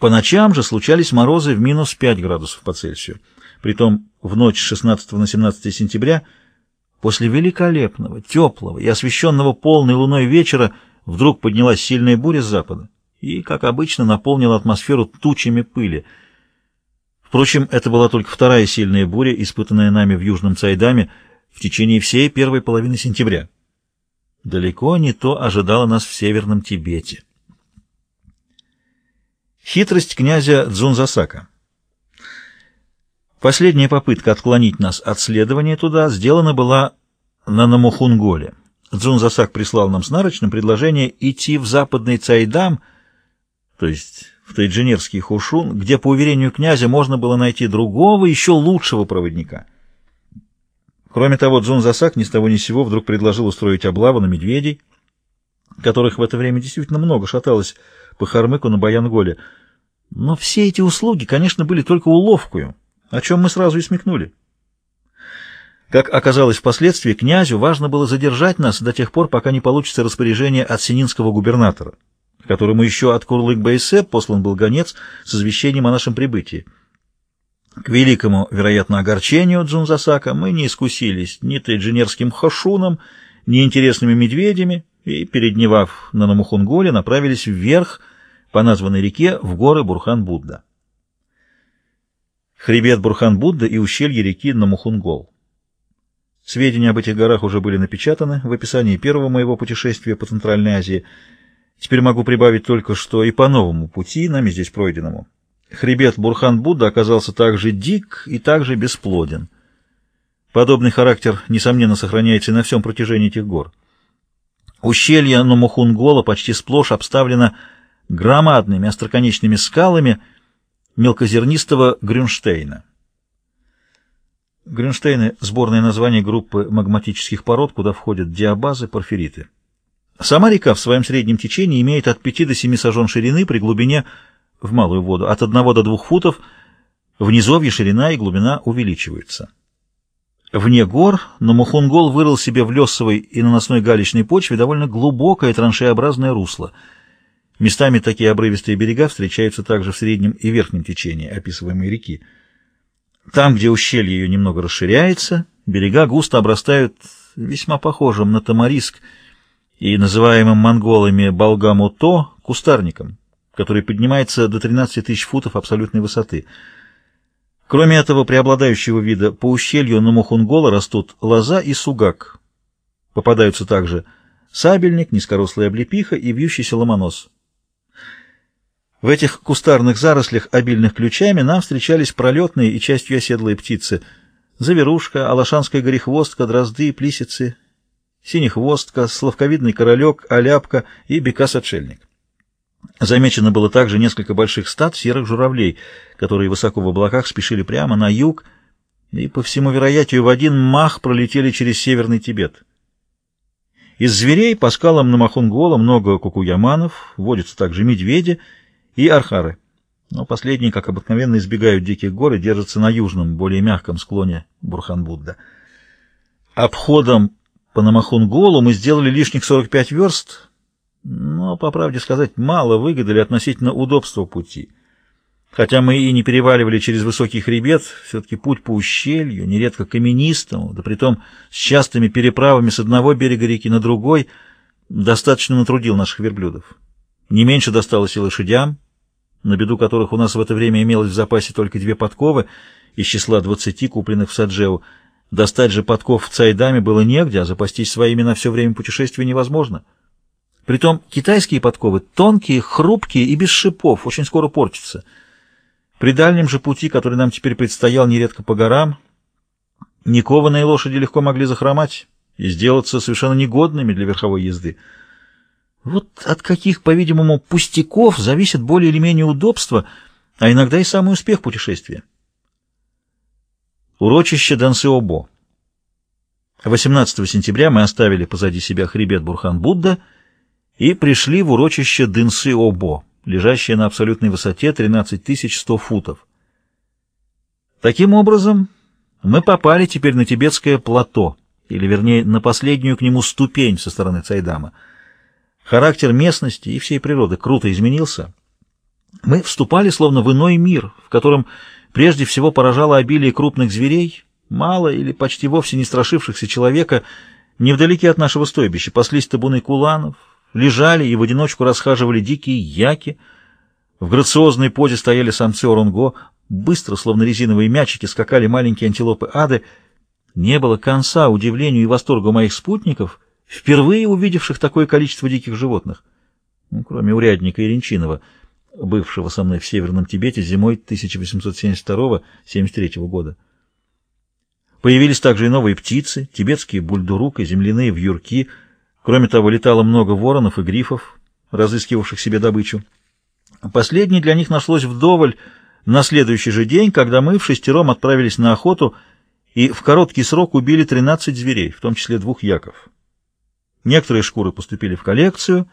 По ночам же случались морозы в минус 5 градусов по Цельсию. Притом в ночь с 16 на 17 сентября, после великолепного, теплого и освещенного полной луной вечера, вдруг поднялась сильная буря с запада и, как обычно, наполнила атмосферу тучами пыли. Впрочем, это была только вторая сильная буря, испытанная нами в Южном Цайдаме в течение всей первой половины сентября. Далеко не то ожидало нас в Северном Тибете. Хитрость князя Дзунзасака Последняя попытка отклонить нас от следования туда сделана была на Намухунголе. Дзунзасак прислал нам с нарочным предложение идти в западный Цайдам, то есть в Тайджинерский Хушун, где, по уверению князя, можно было найти другого, еще лучшего проводника. Кроме того, Дзунзасак ни с того ни сего вдруг предложил устроить облаву на медведей, которых в это время действительно много шаталось по Хармыку на Баянголе. Но все эти услуги, конечно, были только уловкою, о чем мы сразу и смекнули. Как оказалось впоследствии, князю важно было задержать нас до тех пор, пока не получится распоряжение от сининского губернатора, которому еще от Курлык-Байсе послан был гонец с извещением о нашем прибытии. К великому, вероятно, огорчению Дзунзасака мы не искусились ни тайджинерским хашуном, ни интересными медведями, и, передневав на Намухунголе, направились вверх по названной реке в горы Бурхан-Будда. Хребет Бурхан-Будда и ущелье реки Намухунгол. Сведения об этих горах уже были напечатаны в описании первого моего путешествия по Центральной Азии. Теперь могу прибавить только, что и по новому пути, нами здесь пройденному. Хребет Бурхан-Будда оказался также дик и также бесплоден. Подобный характер, несомненно, сохраняется и на всем протяжении этих гор. Ущелье Номухунгола почти сплошь обставлено громадными остроконечными скалами мелкозернистого Грюнштейна. Грюнштейны — сборное название группы магматических пород, куда входят диабазы, порфириты. Сама река в своем среднем течении имеет от 5 до 7 сажен ширины при глубине в малую воду от 1 до 2 футов, в ширина и глубина увеличиваются. Вне гор Намухунгол вырыл себе в лесовой и наносной галечной почве довольно глубокое траншеобразное русло. Местами такие обрывистые берега встречаются также в среднем и верхнем течении описываемой реки. Там, где ущелье ее немного расширяется, берега густо обрастают весьма похожим на тамариск и называемым монголами Балгамуто кустарником, который поднимается до 13 тысяч футов абсолютной высоты. Кроме этого преобладающего вида, по ущелью Намухунгола растут лоза и сугак. Попадаются также сабельник, низкорослая облепиха и вьющийся ломонос. В этих кустарных зарослях, обильных ключами, нам встречались пролетные и частью оседлые птицы. Заверушка, алашанская горехвостка, дрозды, плисицы, синехвостка, словковидный королек, оляпка и бекас-отшельник. Замечено было также несколько больших стад серых журавлей, которые высоко в облаках спешили прямо на юг и, по всему вероятию, в один мах пролетели через Северный Тибет. Из зверей по скалам на Махунгола много кукуяманов, водятся также медведи и архары. Но последние, как обыкновенно, избегают диких гор и держатся на южном, более мягком склоне Бурхан-Будда. Обходом по Намахунголу мы сделали лишних 45 верст, но, по правде сказать, мало выгодали относительно удобства пути. Хотя мы и не переваливали через высокий хребет, все-таки путь по ущелью, нередко каменистому, да притом с частыми переправами с одного берега реки на другой, достаточно натрудил наших верблюдов. Не меньше досталось и лошадям, на беду которых у нас в это время имелось в запасе только две подковы из числа двадцати, купленных в Саджеу. Достать же подков в Цайдаме было негде, а запастись своими на все время путешествия невозможно. Притом китайские подковы тонкие, хрупкие и без шипов, очень скоро портятся. При дальнем же пути, который нам теперь предстоял нередко по горам, никованные лошади легко могли захромать и сделаться совершенно негодными для верховой езды. Вот от каких, по-видимому, пустяков зависит более или менее удобство, а иногда и самый успех путешествия. Урочище Дансиобо. 18 сентября мы оставили позади себя хребет Бурхан-Будда и пришли в урочище Дынсы-Обо, лежащее на абсолютной высоте 13100 футов. Таким образом, мы попали теперь на тибетское плато, или вернее на последнюю к нему ступень со стороны Цайдама – Характер местности и всей природы круто изменился. Мы вступали словно в иной мир, в котором прежде всего поражало обилие крупных зверей, мало или почти вовсе не страшившихся человека, невдалеке от нашего стойбища паслись табуны куланов, лежали и в одиночку расхаживали дикие яки, в грациозной позе стояли самцы орунго, быстро, словно резиновые мячики, скакали маленькие антилопы ады. Не было конца удивлению и восторгу моих спутников, впервые увидевших такое количество диких животных, ну, кроме урядника Иринчинова, бывшего со мной в Северном Тибете зимой 1872-73 года. Появились также и новые птицы, тибетские бульдурук и земляные вьюрки. Кроме того, летало много воронов и грифов, разыскивавших себе добычу. Последний для них нашлось вдоволь на следующий же день, когда мы в шестером отправились на охоту и в короткий срок убили 13 зверей, в том числе двух яков. Некоторые шкуры поступили в коллекцию,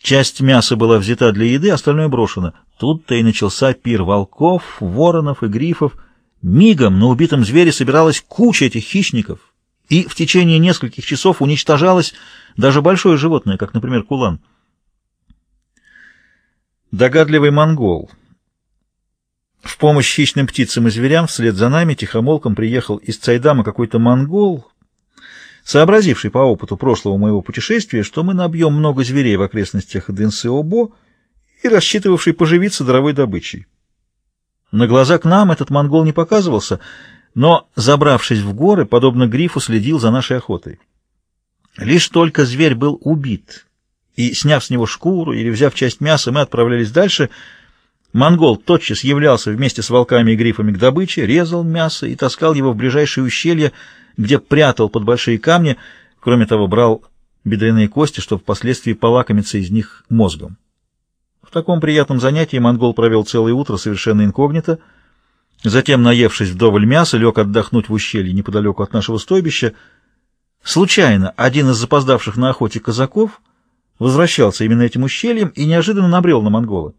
часть мяса была взята для еды, остальное брошено. Тут-то и начался пир волков, воронов и грифов — Мигом на убитом звере собиралась куча этих хищников, и в течение нескольких часов уничтожалось даже большое животное, как, например, кулан. Догадливый монгол. В помощь хищным птицам и зверям вслед за нами тихомолком приехал из Цайдама какой-то монгол, сообразивший по опыту прошлого моего путешествия, что мы набьем много зверей в окрестностях Дэнсеобо и рассчитывавший поживиться дровой добычей. На глаза к нам этот монгол не показывался, но, забравшись в горы, подобно грифу, следил за нашей охотой. Лишь только зверь был убит, и, сняв с него шкуру или взяв часть мяса, мы отправлялись дальше, монгол тотчас являлся вместе с волками и грифами к добыче, резал мясо и таскал его в ближайшее ущелье, где прятал под большие камни, кроме того, брал бедренные кости, чтобы впоследствии полакомиться из них мозгом. В таком приятном занятии монгол провел целое утро совершенно инкогнито, затем, наевшись вдоволь мяса, лег отдохнуть в ущелье неподалеку от нашего стойбища. Случайно один из запоздавших на охоте казаков возвращался именно этим ущельем и неожиданно набрел на монгола.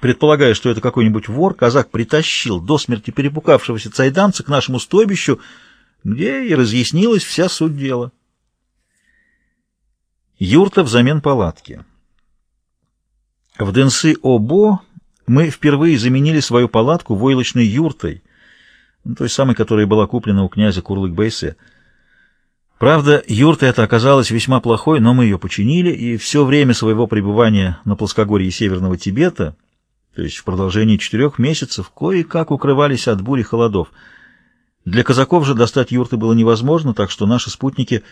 Предполагая, что это какой-нибудь вор, казак притащил до смерти перепугавшегося цайданца к нашему стойбищу, где и разъяснилась вся суть дела. Юрта взамен палатки. В Денсы-Обо мы впервые заменили свою палатку войлочной юртой, ну, той самой, которая была куплена у князя Курлык-Байсе. Правда, юрта эта оказалась весьма плохой, но мы ее починили, и все время своего пребывания на плоскогорье Северного Тибета, то есть в продолжении четырех месяцев, кое-как укрывались от бури холодов. Для казаков же достать юрты было невозможно, так что наши спутники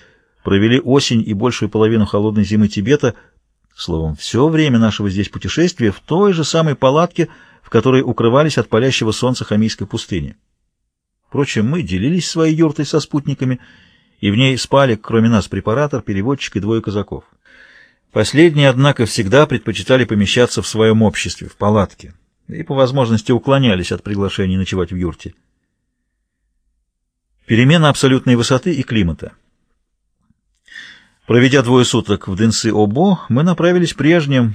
провели осень и большую половину холодной зимы Тибета Словом, все время нашего здесь путешествия в той же самой палатке, в которой укрывались от палящего солнца Хамийской пустыни. Впрочем, мы делились своей юртой со спутниками, и в ней спали, кроме нас, препаратор, переводчик и двое казаков. Последние, однако, всегда предпочитали помещаться в своем обществе, в палатке, и по возможности уклонялись от приглашений ночевать в юрте. Перемена абсолютной высоты и климата — Проведя двое суток в Дэнсы-Обо, мы направились прежним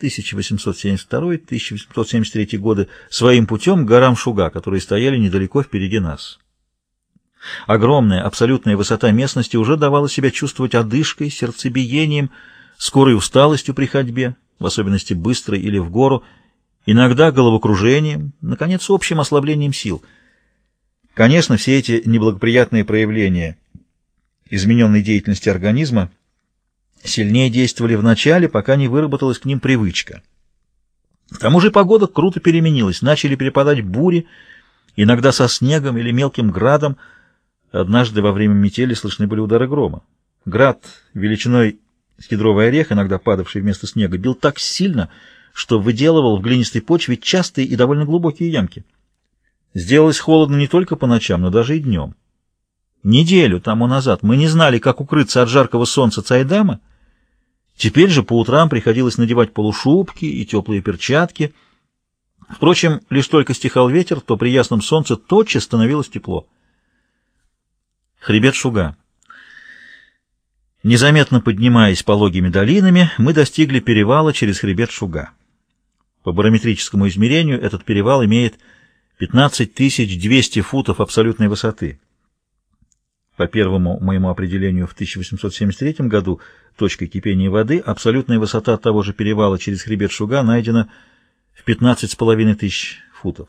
1872-1873 годы своим путем к горам Шуга, которые стояли недалеко впереди нас. Огромная абсолютная высота местности уже давала себя чувствовать одышкой, сердцебиением, скорой усталостью при ходьбе, в особенности быстрой или в гору, иногда головокружением, наконец, общим ослаблением сил. Конечно, все эти неблагоприятные проявления – измененной деятельности организма сильнее действовали в начале, пока не выработалась к ним привычка. К тому же погода круто переменилась, начали перепадать бури, иногда со снегом или мелким градом. Однажды во время метели слышны были удары грома. Град величиной с кедровый орех, иногда падавший вместо снега, бил так сильно, что выделывал в глинистой почве частые и довольно глубокие ямки. Сделалось холодно не только по ночам, но даже и днем. Неделю тому назад мы не знали, как укрыться от жаркого солнца Цайдама. Теперь же по утрам приходилось надевать полушубки и теплые перчатки. Впрочем, лишь только стихал ветер, то при ясном солнце тотчас становилось тепло. Хребет Шуга. Незаметно поднимаясь пологими долинами, мы достигли перевала через хребет Шуга. По барометрическому измерению этот перевал имеет 15 200 футов абсолютной высоты. По первому моему определению в 1873 году точкой кипения воды абсолютная высота того же перевала через хребет Шуга найдена в 15,5 тысяч футов.